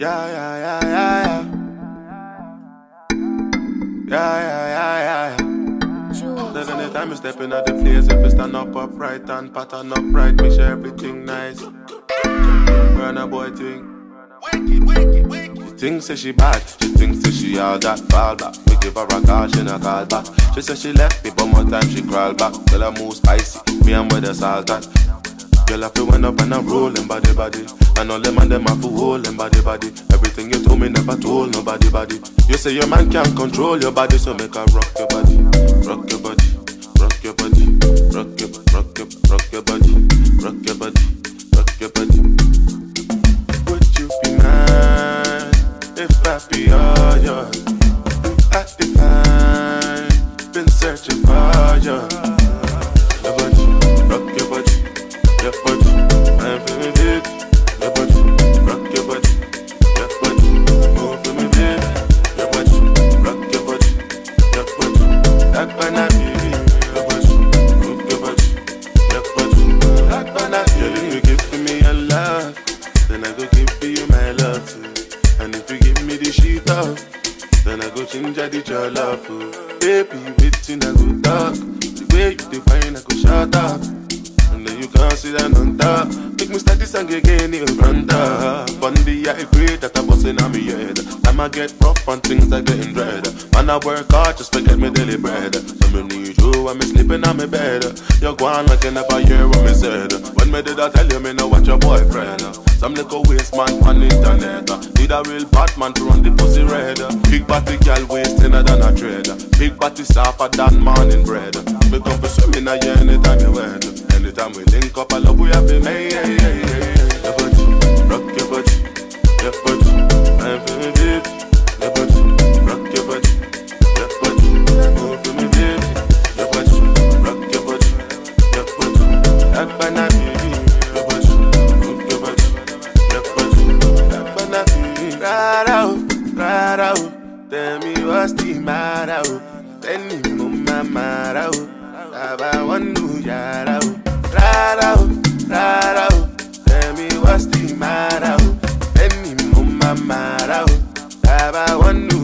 Yeah, yeah, yeah, yeah, yeah. Yeah, yeah, yeah, yeah, yeah. Then anytime you step in at the place, if you stand up upright and pattern upright, make sure everything nice. Burna Boy thing. She thinks that she bad, she thinks that she all that fall back. We give her a call, she not call back. She said she left me, but more time she crawl back. Tell her move spicy, me and with the salt at. Girl, I feel went up and I'm rolling body body. And all them and them have to hold them body body. Everything you told me never told nobody body. You say your man can't control your body, so make her rock your body, rock your body, rock your body, rock your rock your rock your body, rock your body, rock your body. Would you be mine if I be all yours? I define, been searching for you. I change the for Baby, waiting I go talk The way you define I go shut up And then you can't sit down on top Make me start this song again in front of the I agree that I'm busting on me head. Time I get rough and things are getting dread. Man I work hard just to get me daily bread. So me need you when me sleeping on me bed. You go on like you never hear what me said. When me did I tell you me know what your boyfriend Some little waste man on internet Need a real Batman to run the pussy red. Big body girl waist thinner than a trader Big body softer than morning bread. Me come for swimming a year anytime you wet Anytime we link up I love we have to make Tell me what's the matter, oh. Tell me no wanu oh. Baba wandu yara, oh. Rara, oh, rara, oh. Tell me what's the matter, oh. Tell me oh.